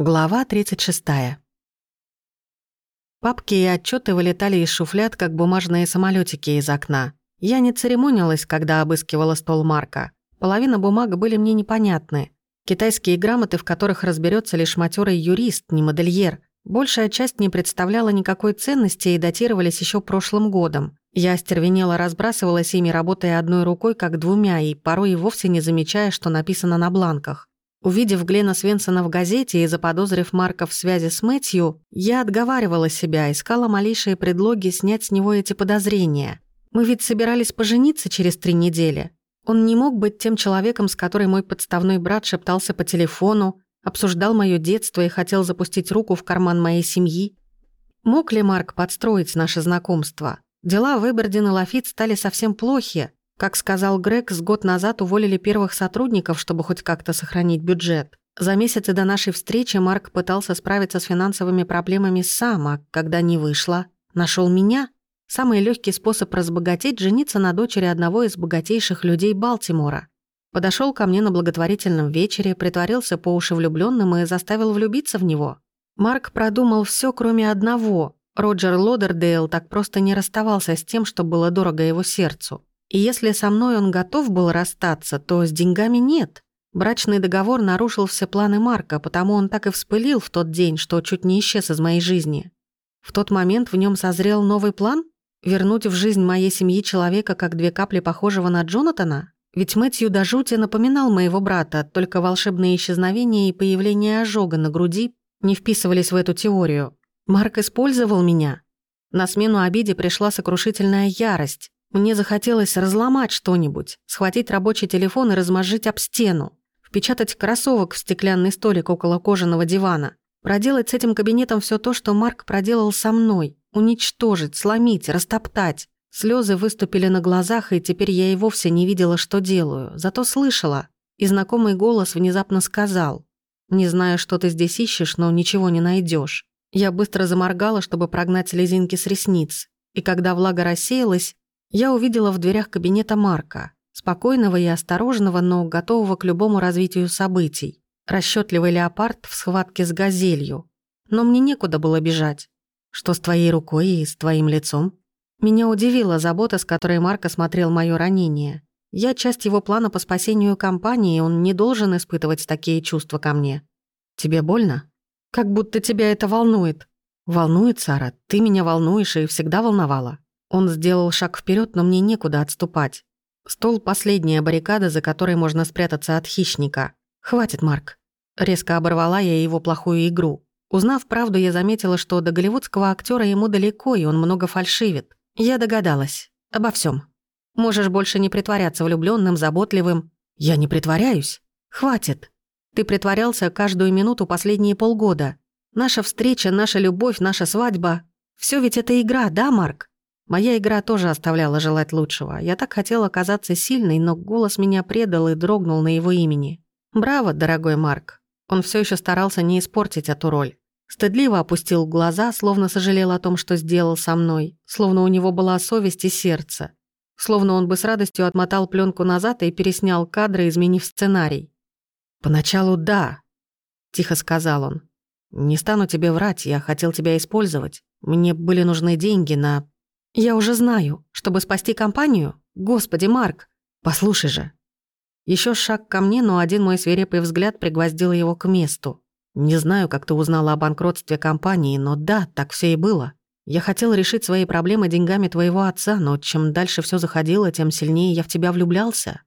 Глава 36. Папки и отчеты вылетали из шуфлят, как бумажные самолетики из окна. Я не церемонилась, когда обыскивала стол Марка. Половина бумаг были мне непонятны. Китайские грамоты, в которых разберется лишь матерый юрист, не модельер. Большая часть не представляла никакой ценности и датировались еще прошлым годом. Я остервенела разбрасывалась ими, работая одной рукой, как двумя, и порой и вовсе не замечая, что написано на бланках. Увидев Глена Свенсона в газете и заподозрив Марка в связи с Мэтью, я отговаривала себя, искала малейшие предлоги снять с него эти подозрения. Мы ведь собирались пожениться через три недели. Он не мог быть тем человеком, с которым мой подставной брат шептался по телефону, обсуждал моё детство и хотел запустить руку в карман моей семьи. Мог ли Марк подстроить наше знакомство? Дела в Эбердин и Лафит стали совсем плохи, как сказал Грег, с год назад уволили первых сотрудников, чтобы хоть как-то сохранить бюджет. За месяцы до нашей встречи Марк пытался справиться с финансовыми проблемами сам, а когда не вышло, нашел меня. Самый легкий способ разбогатеть – жениться на дочери одного из богатейших людей Балтимора. Подошел ко мне на благотворительном вечере, притворился по уши влюбленным и заставил влюбиться в него. Марк продумал все, кроме одного. Роджер Лодердейл так просто не расставался с тем, что было дорого его сердцу. И если со мной он готов был расстаться, то с деньгами нет. Брачный договор нарушил все планы Марка, потому он так и вспылил в тот день, что чуть не исчез из моей жизни. В тот момент в нем созрел новый план? Вернуть в жизнь моей семьи человека, как две капли похожего на Джонатана? Ведь Мэтью до жути напоминал моего брата, только волшебные исчезновения и появление ожога на груди не вписывались в эту теорию. Марк использовал меня. На смену обиде пришла сокрушительная ярость. Мне захотелось разломать что-нибудь, схватить рабочий телефон и размозжить об стену, впечатать кроссовок в стеклянный столик около кожаного дивана, проделать с этим кабинетом все то, что Марк проделал со мной, уничтожить, сломить, растоптать. Слезы выступили на глазах, и теперь я и вовсе не видела, что делаю, зато слышала. И знакомый голос внезапно сказал, «Не знаю, что ты здесь ищешь, но ничего не найдешь. Я быстро заморгала, чтобы прогнать слезинки с ресниц. И когда влага рассеялась, я увидела в дверях кабинета Марка, спокойного и осторожного, но готового к любому развитию событий. Расчетливый леопард в схватке с газелью. Но мне некуда было бежать. Что с твоей рукой и с твоим лицом? Меня удивила забота, с которой Марк осмотрел моё ранение. Я часть его плана по спасению компании, он не должен испытывать такие чувства ко мне. Тебе больно? Как будто тебя это волнует. Волнует, Сара, ты меня волнуешь и всегда волновала. Он сделал шаг вперед, но мне некуда отступать. Стол — последняя баррикада, за которой можно спрятаться от хищника. «Хватит, Марк». Резко оборвала я его плохую игру. Узнав правду, я заметила, что до голливудского актера ему далеко, и он много фальшивит. Я догадалась. Обо всем. Можешь больше не притворяться влюбленным, заботливым. Я не притворяюсь. Хватит. Ты притворялся каждую минуту последние полгода. Наша встреча, наша любовь, наша свадьба. Все ведь это игра, да, Марк? Моя игра тоже оставляла желать лучшего. Я так хотела казаться сильной, но голос меня предал и дрогнул на его имени. «Браво, дорогой Марк». Он все еще старался не испортить эту роль. Стыдливо опустил глаза, словно сожалел о том, что сделал со мной, словно у него была совесть и сердце. Словно он бы с радостью отмотал пленку назад и переснял кадры, изменив сценарий. «Поначалу да», — тихо сказал он. «Не стану тебе врать, я хотел тебя использовать. Мне были нужны деньги на «Я уже знаю. Чтобы спасти компанию? Господи, Марк! Послушай же!» Еще шаг ко мне, но один мой свирепый взгляд пригвоздил его к месту. «Не знаю, как ты узнала о банкротстве компании, но да, так все и было. Я хотел решить свои проблемы деньгами твоего отца, но чем дальше все заходило, тем сильнее я в тебя влюблялся.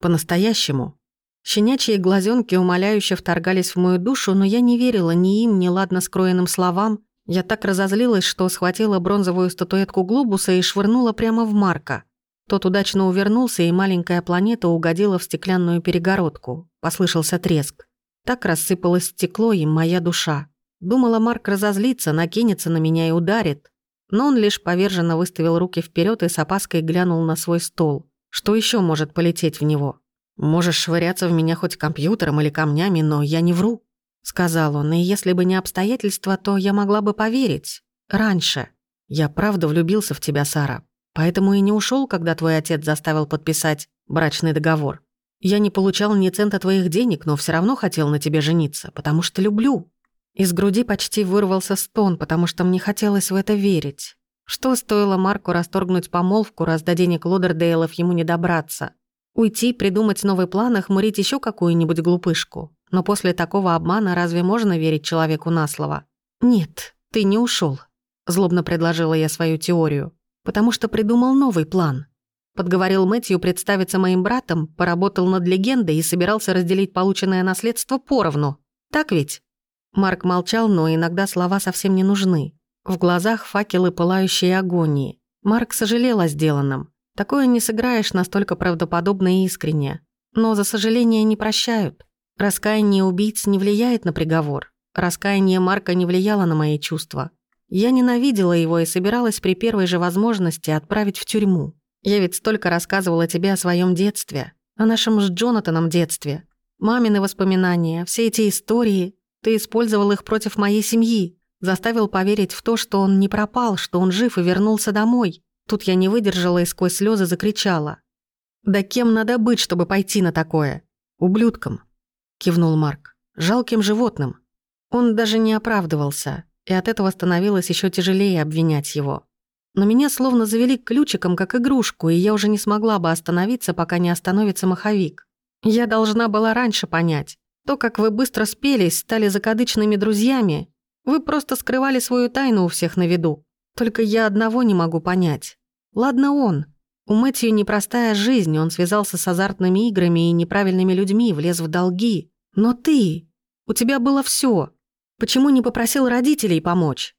По-настоящему. Щенячьи глазенки умоляюще вторгались в мою душу, но я не верила ни им, ни ладно скроенным словам, я так разозлилась, что схватила бронзовую статуэтку глобуса и швырнула прямо в Марка. Тот удачно увернулся, и маленькая планета угодила в стеклянную перегородку. Послышался треск. Так рассыпалось стекло и моя душа. Думала, Марк разозлится, накинется на меня и ударит. Но он лишь поверженно выставил руки вперед и с опаской глянул на свой стол. Что еще может полететь в него? Можешь швыряться в меня хоть компьютером или камнями, но я не вру сказал он, и если бы не обстоятельства, то я могла бы поверить. Раньше. Я правда влюбился в тебя, Сара. Поэтому и не ушел, когда твой отец заставил подписать брачный договор. Я не получал ни цента твоих денег, но все равно хотел на тебе жениться, потому что люблю. Из груди почти вырвался стон, потому что мне хотелось в это верить. Что стоило Марку расторгнуть помолвку, раз до денег Лодердейлов ему не добраться? Уйти, придумать новый план, охмурить еще какую-нибудь глупышку. Но после такого обмана разве можно верить человеку на слово? «Нет, ты не ушел, злобно предложила я свою теорию. «Потому что придумал новый план». Подговорил Мэтью представиться моим братом, поработал над легендой и собирался разделить полученное наследство поровну. Так ведь? Марк молчал, но иногда слова совсем не нужны. В глазах факелы пылающей агонии. Марк сожалел о сделанном. Такое не сыграешь настолько правдоподобно и искренне. Но за сожаление не прощают. Раскаяние убийц не влияет на приговор. Раскаяние Марка не влияло на мои чувства. Я ненавидела его и собиралась при первой же возможности отправить в тюрьму. Я ведь столько рассказывала тебе о своем детстве, о нашем с Джонатаном детстве. Мамины воспоминания, все эти истории. Ты использовал их против моей семьи, заставил поверить в то, что он не пропал, что он жив и вернулся домой. Тут я не выдержала и сквозь слезы закричала. «Да кем надо быть, чтобы пойти на такое? Ублюдком!» — кивнул Марк. «Жалким животным». Он даже не оправдывался, и от этого становилось еще тяжелее обвинять его. Но меня словно завели ключиком, как игрушку, и я уже не смогла бы остановиться, пока не остановится маховик. Я должна была раньше понять. То, как вы быстро спелись, стали закадычными друзьями, вы просто скрывали свою тайну у всех на виду. Только я одного не могу понять. Ладно он. У Мэтью непростая жизнь, он связался с азартными играми и неправильными людьми, влез в долги. Но ты... У тебя было все. Почему не попросил родителей помочь?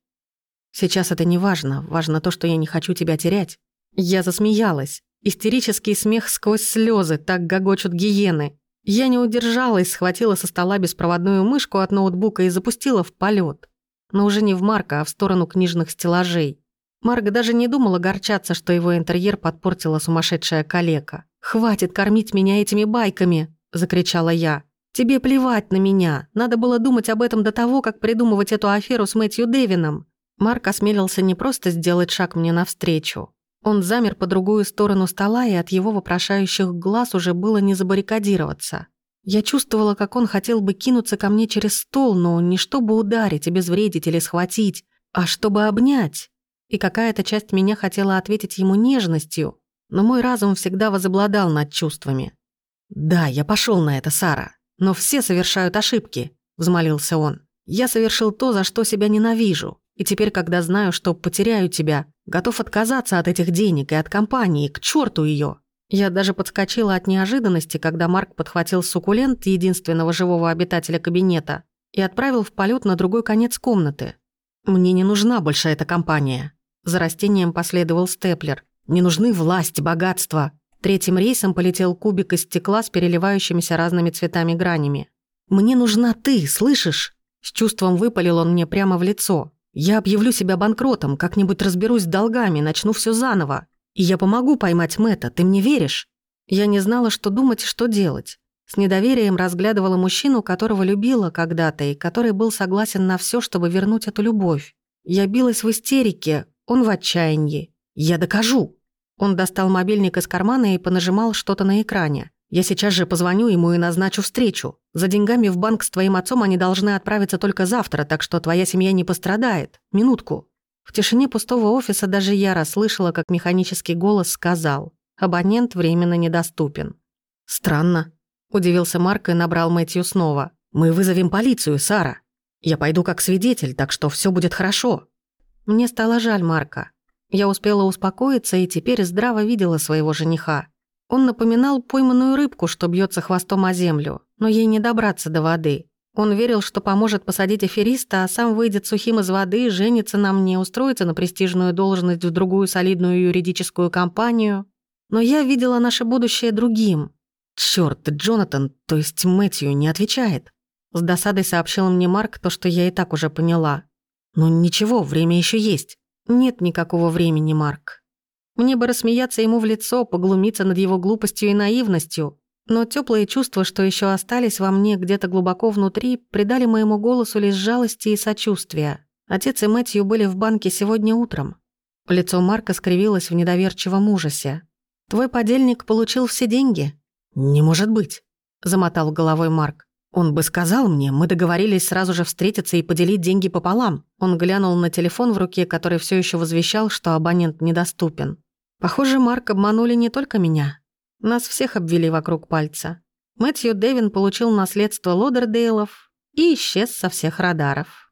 Сейчас это не важно. Важно то, что я не хочу тебя терять. Я засмеялась. Истерический смех сквозь слезы, так гогочут гиены. Я не удержалась, схватила со стола беспроводную мышку от ноутбука и запустила в полет. Но уже не в Марка, а в сторону книжных стеллажей. Марк даже не думал огорчаться, что его интерьер подпортила сумасшедшая калека. «Хватит кормить меня этими байками!» – закричала я. «Тебе плевать на меня. Надо было думать об этом до того, как придумывать эту аферу с Мэтью Дэвином». Марк осмелился не просто сделать шаг мне навстречу, он замер по другую сторону стола, и от его вопрошающих глаз уже было не забаррикадироваться. Я чувствовала, как он хотел бы кинуться ко мне через стол, но не чтобы ударить, обезвредить или схватить, а чтобы обнять. И какая-то часть меня хотела ответить ему нежностью, но мой разум всегда возобладал над чувствами. «Да, я пошел на это, Сара, но все совершают ошибки», — взмолился он. «Я совершил то, за что себя ненавижу, и теперь, когда знаю, что потеряю тебя, готов отказаться от этих денег и от компании, к черту ее. Я даже подскочила от неожиданности, когда Марк подхватил суккулент единственного живого обитателя кабинета и отправил в полет на другой конец комнаты. «Мне не нужна больше эта компания». За растением последовал степлер. «Не нужны власть, богатство». Третьим рейсом полетел кубик из стекла с переливающимися разными цветами гранями. «Мне нужна ты, слышишь?» С чувством выпалил он мне прямо в лицо. Я объявлю себя банкротом, как-нибудь разберусь с долгами, начну все заново. И я помогу поймать Мэтта, ты мне веришь?» Я не знала, что думать и что делать. С недоверием разглядывала мужчину, которого любила когда-то и который был согласен на все, чтобы вернуть эту любовь. Я билась в истерике, он в отчаянии. «Я докажу!» Он достал мобильник из кармана и понажимал что-то на экране. Я сейчас же позвоню ему и назначу встречу. За деньгами в банк с твоим отцом они должны отправиться только завтра, так что твоя семья не пострадает. Минутку». В тишине пустого офиса даже я расслышала, как механический голос сказал «Абонент временно недоступен». «Странно», — удивился Марк и набрал Мэтью снова. «Мы вызовем полицию, Сара. Я пойду как свидетель, так что все будет хорошо». Мне стало жаль Марка. Я успела успокоиться и теперь здраво видела своего жениха. Он напоминал пойманную рыбку, что бьется хвостом о землю, но ей не добраться до воды. Он верил, что поможет посадить афериста, а сам выйдет сухим из воды, женится на мне, устроится на престижную должность в другую солидную юридическую компанию. Но я видела наше будущее другим. Чёрт, Джонатан, то есть Мэтью, не отвечает. С досадой сообщил мне Марк то, что я и так уже поняла. Ну ничего, время еще есть. Нет никакого времени, Марк. Мне бы рассмеяться ему в лицо, поглумиться над его глупостью и наивностью. Но теплые чувства, что еще остались во мне где-то глубоко внутри, придали моему голосу лишь жалости и сочувствия. Отец и Мэтью были в банке сегодня утром. Лицо Марка скривилось в недоверчивом ужасе. «Твой подельник получил все деньги?» «Не может быть», — замотал головой Марк. Он бы сказал мне, мы договорились сразу же встретиться и поделить деньги пополам. Он глянул на телефон в руке, который все еще возвещал, что абонент недоступен. Похоже, Марк обманули не только меня. Нас всех обвели вокруг пальца. Мэтью Дэвин получил наследство Лодердейлов и исчез со всех радаров.